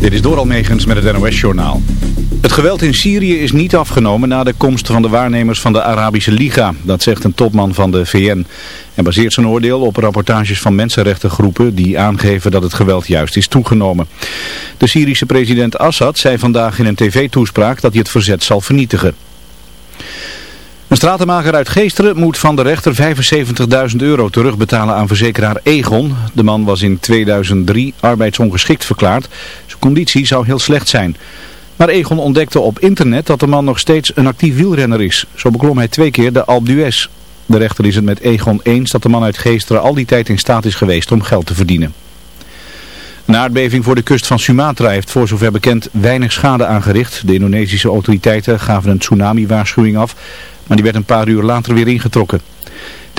Dit is Doral Megens met het NOS-journaal. Het geweld in Syrië is niet afgenomen na de komst van de waarnemers van de Arabische Liga. Dat zegt een topman van de VN. En baseert zijn oordeel op rapportages van mensenrechtengroepen die aangeven dat het geweld juist is toegenomen. De Syrische president Assad zei vandaag in een tv-toespraak dat hij het verzet zal vernietigen. Een stratenmaker uit Geesteren moet van de rechter 75.000 euro terugbetalen aan verzekeraar Egon. De man was in 2003 arbeidsongeschikt verklaard. Conditie zou heel slecht zijn. Maar Egon ontdekte op internet dat de man nog steeds een actief wielrenner is. Zo beklom hij twee keer de Alpe d'Huez. De rechter is het met Egon eens dat de man uit Geesteren al die tijd in staat is geweest om geld te verdienen. Een aardbeving voor de kust van Sumatra heeft voor zover bekend weinig schade aangericht. De Indonesische autoriteiten gaven een tsunami-waarschuwing af maar die werd een paar uur later weer ingetrokken.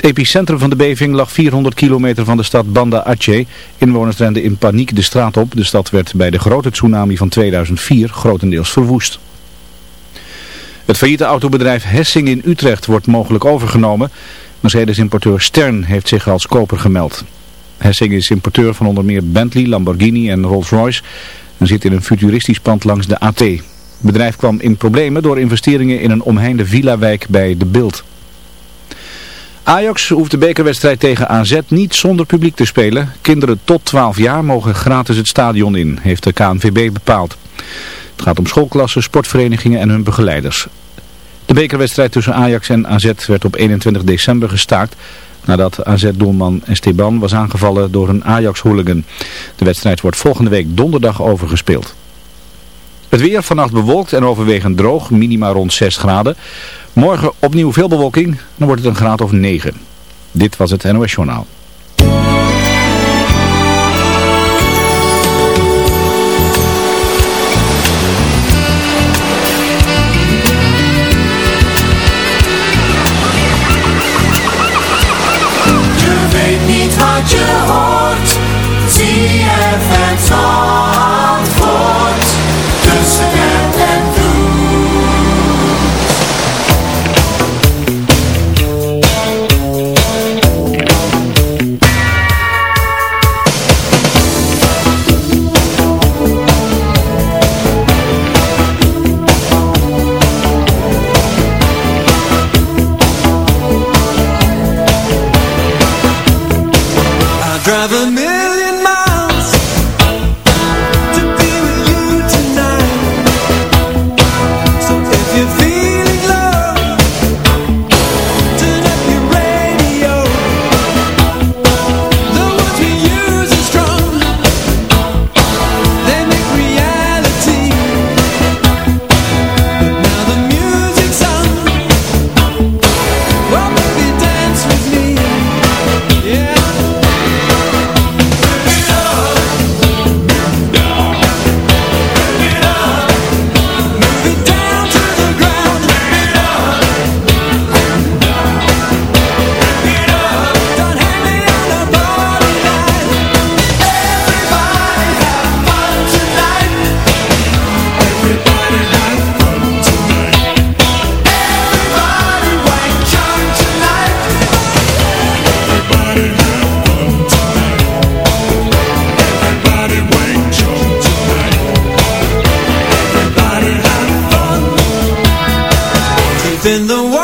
Het epicentrum van de beving lag 400 kilometer van de stad Banda Aceh. Inwoners renden in paniek de straat op. De stad werd bij de grote tsunami van 2004 grotendeels verwoest. Het failliete autobedrijf Hessing in Utrecht wordt mogelijk overgenomen. Mercedes-importeur Stern heeft zich als koper gemeld. Hessing is importeur van onder meer Bentley, Lamborghini en Rolls-Royce en zit in een futuristisch pand langs de AT. Het bedrijf kwam in problemen door investeringen in een omheinde villa-wijk bij De Bild. Ajax hoeft de bekerwedstrijd tegen AZ niet zonder publiek te spelen. Kinderen tot 12 jaar mogen gratis het stadion in, heeft de KNVB bepaald. Het gaat om schoolklassen, sportverenigingen en hun begeleiders. De bekerwedstrijd tussen Ajax en AZ werd op 21 december gestaakt nadat AZ-doelman Esteban was aangevallen door een Ajax-hooligan. De wedstrijd wordt volgende week donderdag overgespeeld. Het weer vannacht bewolkt en overwegend droog, minima rond 6 graden. Morgen opnieuw veel bewolking, dan wordt het een graad of 9. Dit was het NOS Journaal. Je weet niet je je within the world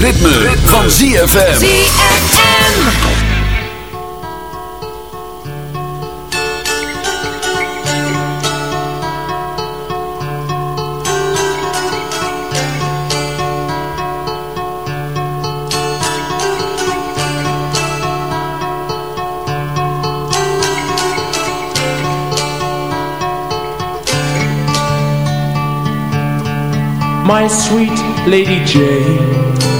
ritme, ritme. van ZFM. ZFM. my sweet Lady Jane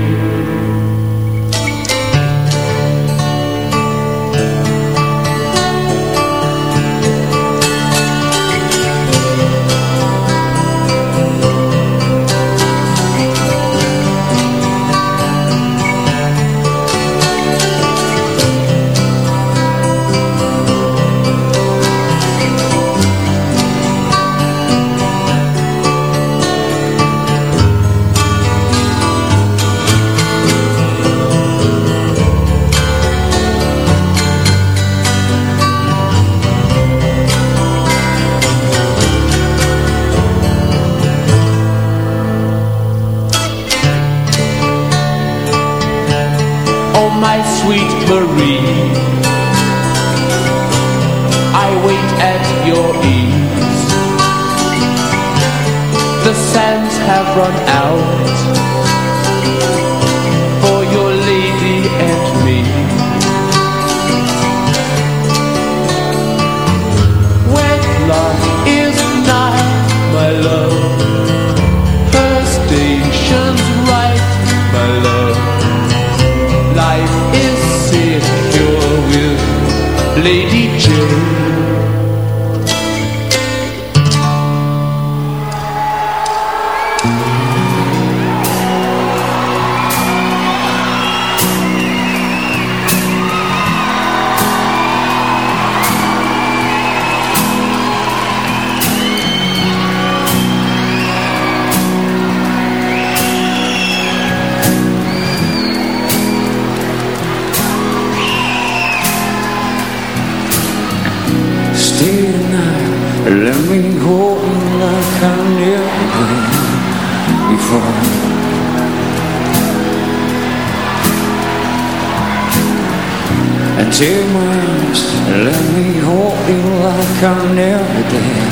And take my arms Let me hold you like I never did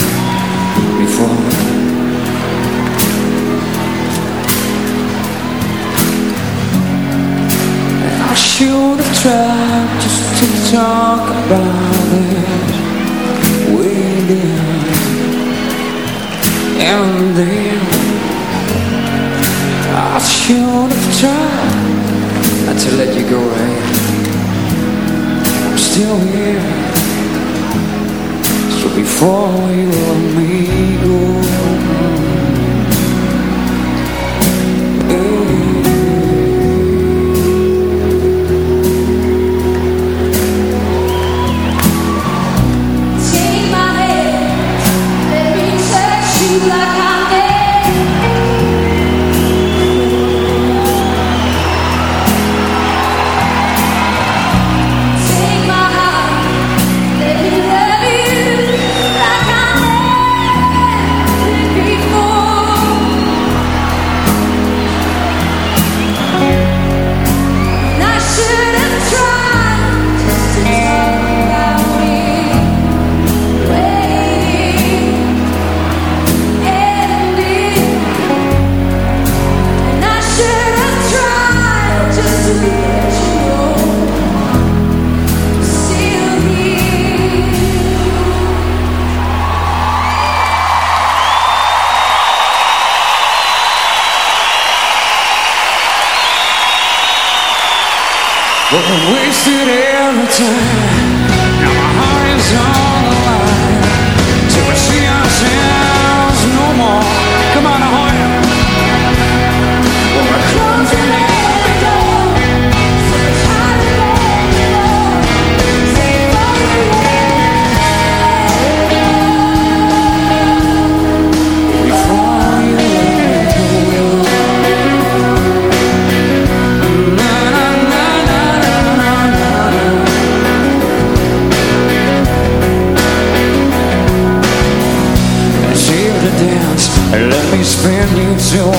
before. And I should have tried just to talk about it and then tried not to let you go right? I'm still here. So before you let me go What a wasted every time. Now my heart is on. you.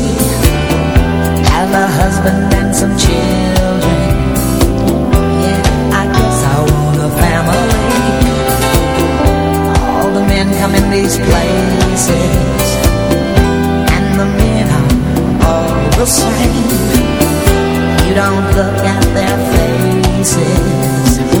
the same. You don't look at their faces.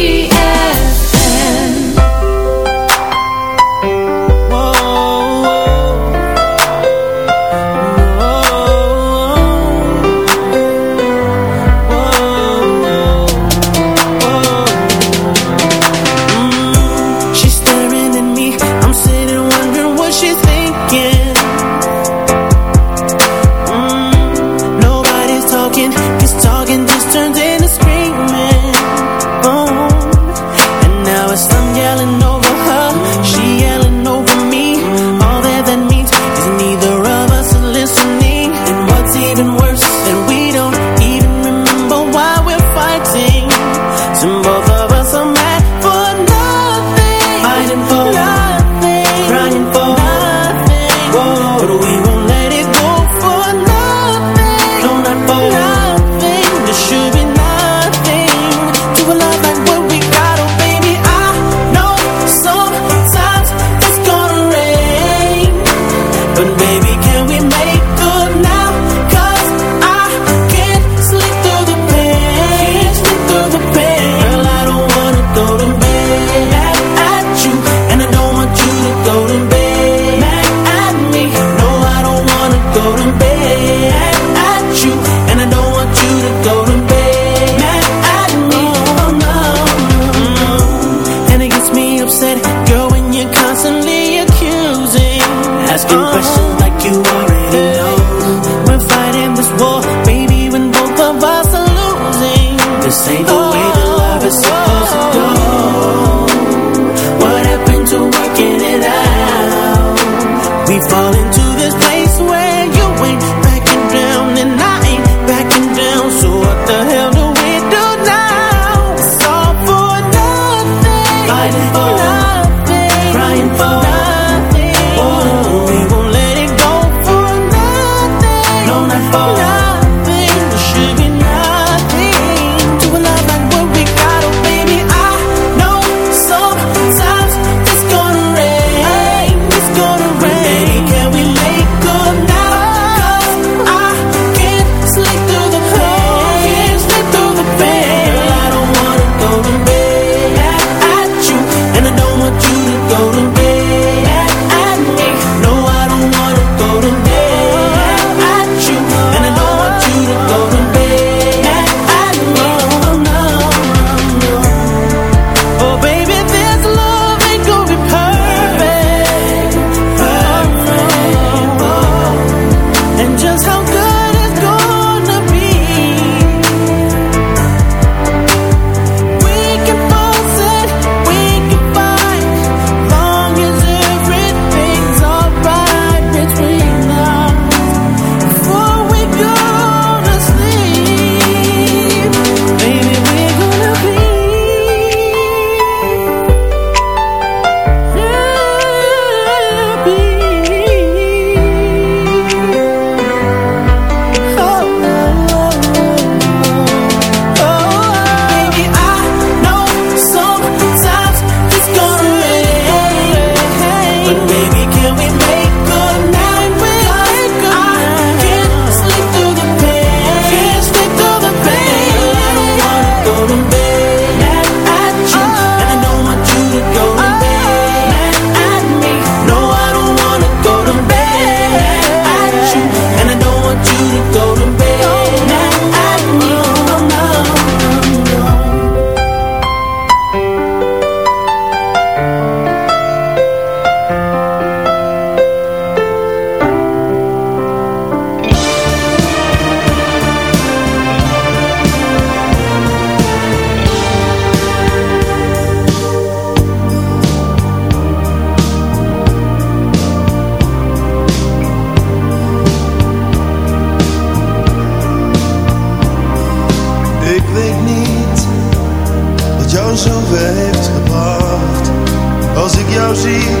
see.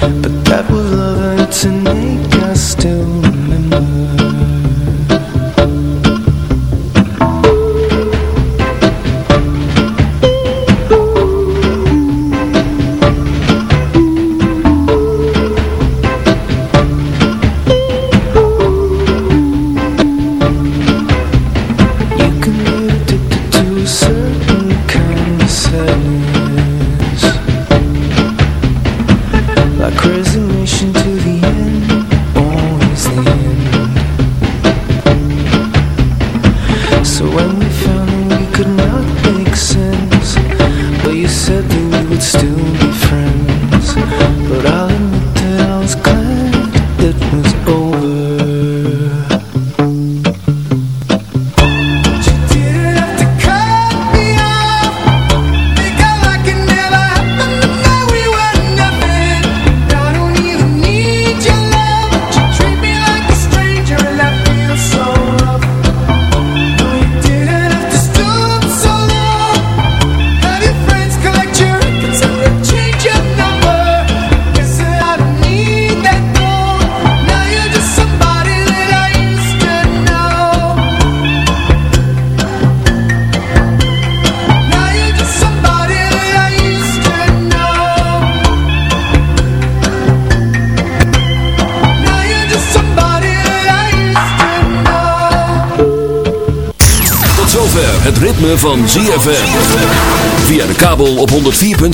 But that was love and to